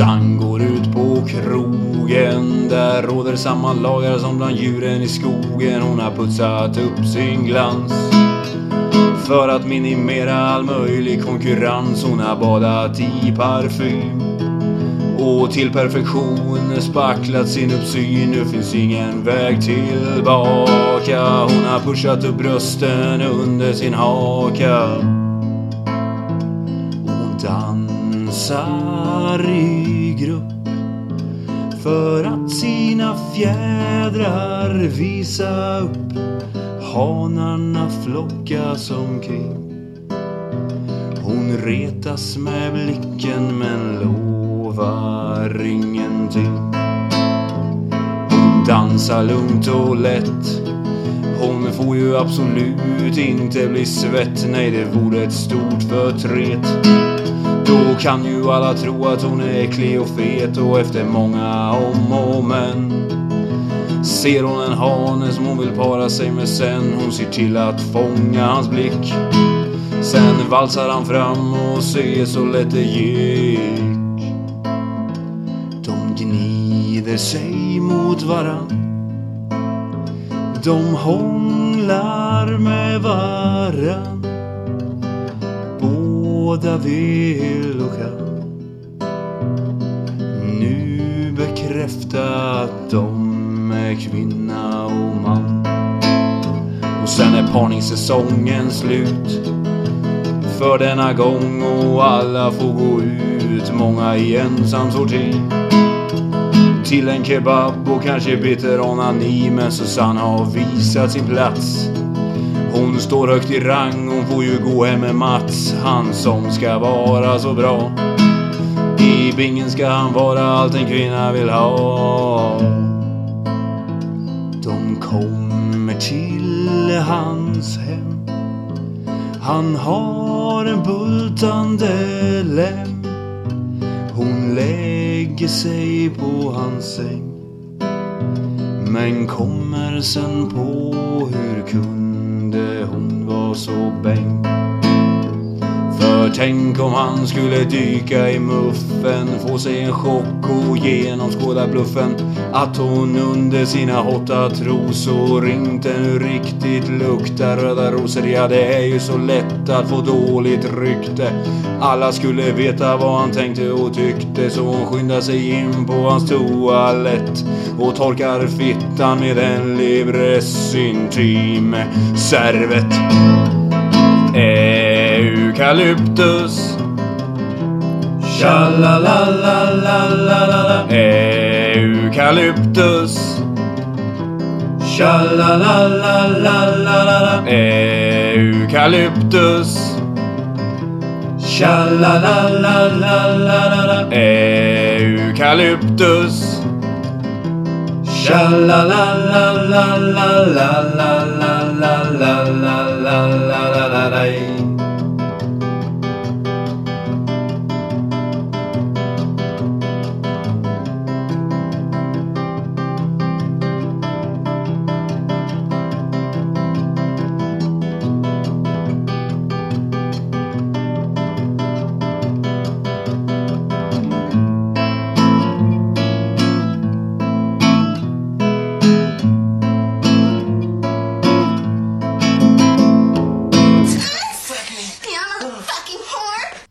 Susanne går ut på krogen. Där råder samma lagar som bland djuren i skogen. Hon har putsat upp sin glans. För att minimera all möjlig konkurrens. Hon har badat i parfym. Och till perfektion spacklat sin uppsyn. Nu finns ingen väg tillbaka. Hon har pushat upp brösten under sin haka. Och hon dansar dansar i grupp. För att sina fjädrar visa upp. Hanarna flockas omkring. Hon retas med blicken men lovar ingenting. Hon dansar lugnt och lätt. Hon får ju absolut inte bli svett. Nej, det vore ett stort förtret. Då kan ju alla tro att hon är äcklig och fet och efter många om och men. Ser hon en hane som hon vill para sig med sen Hon ser till att fånga hans blick. Sen valsar han fram och ser så lätt det gick. De gnider sig mot varann. De hånglar med varann. Båda vill och kan nu bekräfta att de är kvinna och man. Och sen är parningssäsongen slut för denna gång och alla får gå ut, många i ensam sorti. Till en kebab och kanske bitter onani, men Susanne har visat sin plats. Hon står högt i rang, hon får ju gå hem med Mats, han som ska vara så bra. I bingen ska han vara allt en kvinna vill ha. De kommer till hans hem. Han har en bultande lem. Hon lägger sig på hans säng. Men kommer sen på hur kunde så bäng? För tänk om han skulle dyka i muffen, få sig en chock och genomskåda bluffen. Att hon under sina hotta trosor inte nu riktigt luktar röda rosor. Ja, det är ju så lätt att få dåligt rykte. Alla skulle veta vad han tänkte och tyckte, så hon skyndar sig in på hans toalett och torkar fittan med en Libresse intim servett. Eukalyptus. Tjalalalalala Eukalyptus. Tjalalalalala Eukalyptus. Tjalalalalala Eukalyptus. Tjalalalalala